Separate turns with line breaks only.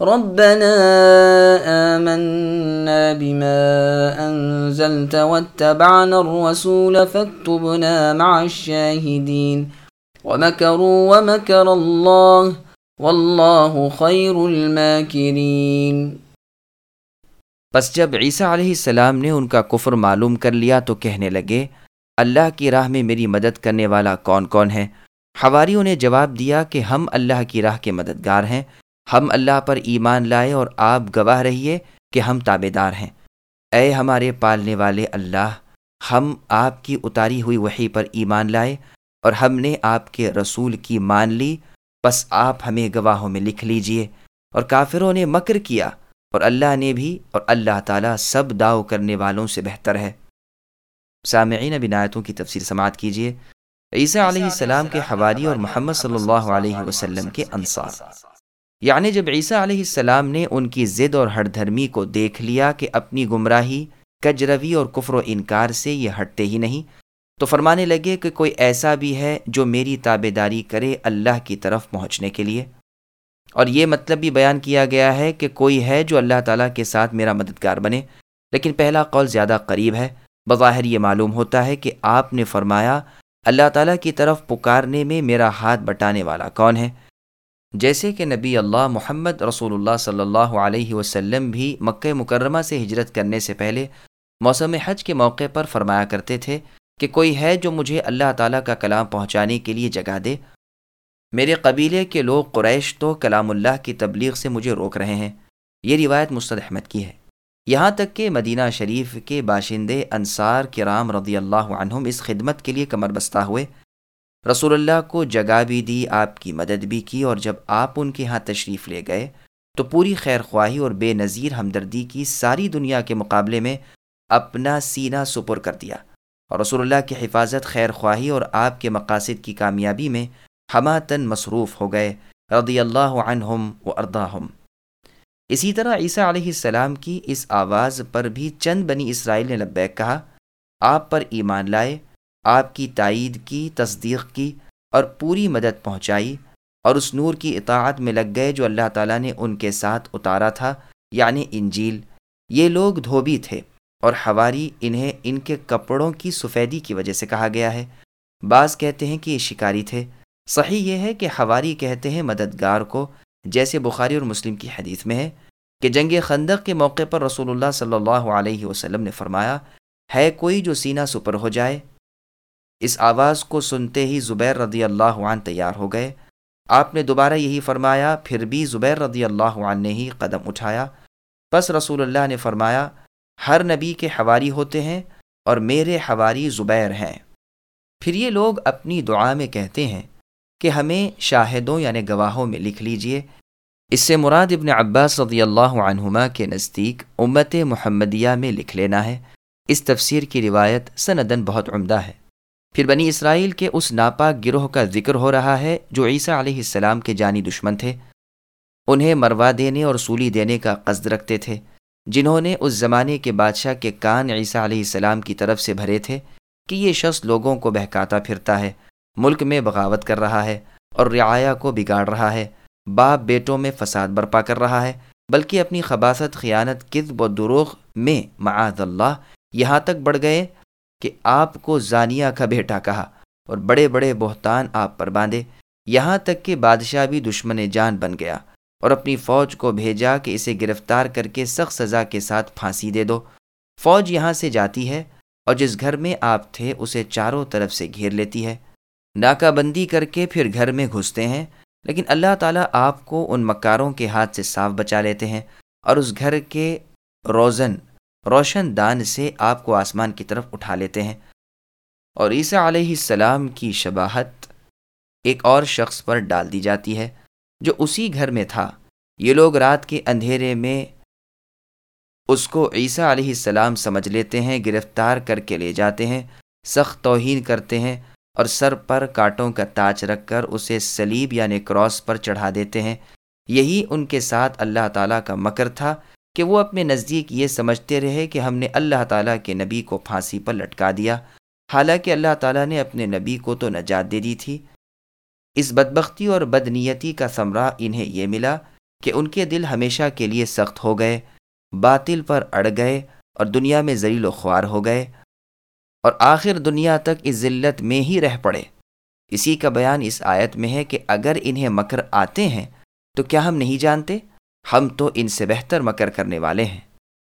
ربنا آمنا بما أنزلت واتبعنا الرسول فاكتبنا مع الشاهدين. ومكروا ومكر الله والله خير الماكرين.
پس جب عیسیٰ علیہ السلام نے ان کا کفر معلوم کر لیا تو کہنے لگے، اللہ کی راہ میں میری مدد کرنے والا کون کون ہے؟ حواریوں نے جواب دیا کہ ہم اللہ کی راہ کے مددگار ہیں ہم اللہ پر ایمان لائے اور آپ گواہ رہیے کہ ہم تابے دار ہیں۔ اے ہمارے پالنے والے اللہ، ہم آپ کی اتاری ہوئی وحی پر ایمان لائے اور ہم نے آپ کے رسول کی مان لی، بس آپ ہمیں گواہوں میں لکھ لیجیے۔ اور کافروں نے مکر کیا اور اللہ نے بھی اور اللہ تعالیٰ سب داؤ کرنے والوں سے بہتر ہے۔ سامعین بنایتوں کی تفسیر سماعت کیجیے عیسیٰ علیہ السلام کے حواری اور محمد صلی اللہ علیہ وسلم کے انصار۔ یعنی جب عیسیٰ علیہ السلام نے ان کی ضد اور ہڑ دھرمی کو دیکھ لیا کہ اپنی گمراہی، کجروی اور کفر و انکار سے یہ ہٹتے ہی نہیں، تو فرمانے لگے کہ کوئی ایسا بھی ہے جو میری تابے داری کرے اللہ کی طرف پہنچنے کے لیے۔ اور یہ مطلب بھی بیان کیا گیا ہے کہ کوئی ہے جو اللہ تعالیٰ کے ساتھ میرا مددگار بنے۔ لیکن پہلا قول زیادہ قریب ہے۔ بظاہر یہ معلوم ہوتا ہے کہ آپ نے فرمایا، اللہ تعالیٰ کی طرف پکارنے میں میرا ہاتھ بٹانے والا کون ہے؟ جیسے کہ نبی اللہ محمد رسول اللہ صلی اللہ علیہ وسلم بھی مکہ مکرمہ سے ہجرت کرنے سے پہلے موسم حج کے موقع پر فرمایا کرتے تھے کہ کوئی ہے جو مجھے اللہ تعالیٰ کا کلام پہنچانے کے لیے جگہ دے۔ میرے قبیلے کے لوگ قریش تو کلام اللہ کی تبلیغ سے مجھے روک رہے ہیں۔ یہ روایت مستد احمد کی ہے۔ یہاں تک کہ مدینہ شریف کے باشندے انصار کرام رضی اللہ عنہم اس خدمت کے لیے کمر بستہ ہوئے۔ رسول اللہ کو جگہ بھی دی، آپ کی مدد بھی کی اور جب آپ ان کے ہاں تشریف لے گئے تو پوری خیر خواہی اور بے نظیر ہمدردی کی ساری دنیا کے مقابلے میں اپنا سینہ سپر کر دیا اور رسول اللہ کی حفاظت خیر خواہی اور آپ کے مقاصد کی کامیابی میں ہماتن مصروف ہو گئے، رضی اللہ عنہم و ارداہم اسی طرح عیسیٰ علیہ السلام کی اس آواز پر بھی چند بنی اسرائیل نے لبیک کہا، آپ پر ایمان لائے آپ کی تائید کی، تصدیق کی اور پوری مدد پہنچائی اور اس نور کی اطاعت میں لگ گئے جو اللہ تعالیٰ نے ان کے ساتھ اتارا تھا یعنی انجیل۔ یہ لوگ دھوبی تھے اور ہواری انہیں ان کے کپڑوں کی سفیدی کی وجہ سے کہا گیا ہے۔ بعض کہتے ہیں کہ یہ شکاری تھے۔ صحیح یہ ہے کہ ہواری کہتے ہیں مددگار کو، جیسے بخاری اور مسلم کی حدیث میں ہے کہ جنگ خندق کے موقع پر رسول اللہ صلی اللہ علیہ وسلم نے فرمایا، ہے کوئی جو سینہ سپر ہو جائے اس آواز کو سنتے ہی زبیر رضی اللہ عنہ تیار ہو گئے۔ آپ نے دوبارہ یہی فرمایا، پھر بھی زبیر رضی اللہ عنہ نے ہی قدم اٹھایا۔ بس رسول اللہ نے فرمایا، ہر نبی کے حواری ہوتے ہیں اور میرے حواری زبیر ہیں۔ پھر یہ لوگ اپنی دعا میں کہتے ہیں کہ ہمیں شاہدوں یعنی گواہوں میں لکھ لیجیے۔ اس سے مراد ابن عباس رضی اللہ عنہما کے نزدیک امت محمدیہ میں لکھ لینا ہے۔ اس تفسیر کی روایت سندن بہت عمدہ ہے۔ پھر بنی اسرائیل کے اس ناپاک گروہ کا ذکر ہو رہا ہے جو عیسیٰ علیہ السلام کے جانی دشمن تھے۔ انہیں مروا دینے اور سولی دینے کا قصد رکھتے تھے، جنہوں نے اس زمانے کے بادشاہ کے کان عیسیٰ علیہ السلام کی طرف سے بھرے تھے کہ یہ شخص لوگوں کو بہکاتا پھرتا ہے، ملک میں بغاوت کر رہا ہے اور رعایا کو بگاڑ رہا ہے، باپ بیٹوں میں فساد برپا کر رہا ہے، بلکہ اپنی خباصت خیانت، کذب و دروغ میں معاذ اللہ یہاں تک بڑھ گئے کہ آپ کو زانیہ کا بیٹا کہا اور بڑے بڑے بہتان آپ پر باندھے، یہاں تک کہ بادشاہ بھی دشمن جان بن گیا اور اپنی فوج کو بھیجا کہ اسے گرفتار کر کے سخت سزا کے ساتھ پھانسی دے دو۔ فوج یہاں سے جاتی ہے اور جس گھر میں آپ تھے اسے چاروں طرف سے گھیر لیتی ہے۔ ناکہ بندی کر کے پھر گھر میں گھستے ہیں، لیکن اللہ تعالیٰ آپ کو ان مکاروں کے ہاتھ سے صاف بچا لیتے ہیں اور اس گھر کے روزن روشن دان سے آپ کو آسمان کی طرف اٹھا لیتے ہیں۔ اور عیسیٰ علیہ السلام کی شباہت ایک اور شخص پر ڈال دی جاتی ہے جو اسی گھر میں تھا۔ یہ لوگ رات کے اندھیرے میں اس کو عیسیٰ علیہ السلام سمجھ لیتے ہیں، گرفتار کر کے لے جاتے ہیں، سخت توہین کرتے ہیں اور سر پر کانٹوں کا تاج رکھ کر اسے سلیب یعنی کراس پر چڑھا دیتے ہیں۔ یہی ان کے ساتھ اللہ تعالیٰ کا مکر تھا۔ کہ وہ اپنے نزدیک یہ سمجھتے رہے کہ ہم نے اللہ تعالیٰ کے نبی کو پھانسی پر لٹکا دیا۔ حالانکہ اللہ تعالیٰ نے اپنے نبی کو تو نجات دے دی تھی۔ اس بدبختی اور بدنیتی کا ثمرہ انہیں یہ ملا کہ ان کے دل ہمیشہ کے لیے سخت ہو گئے، باطل پر اڑ گئے اور دنیا میں ذلیل و خوار ہو گئے اور آخر دنیا تک اس ذلت میں ہی رہ پڑے۔ اسی کا بیان اس آیت میں ہے کہ اگر انہیں مکر آتے ہیں تو کیا ہم نہیں جانتے؟ ہم تو ان سے بہتر مکر کرنے والے ہیں۔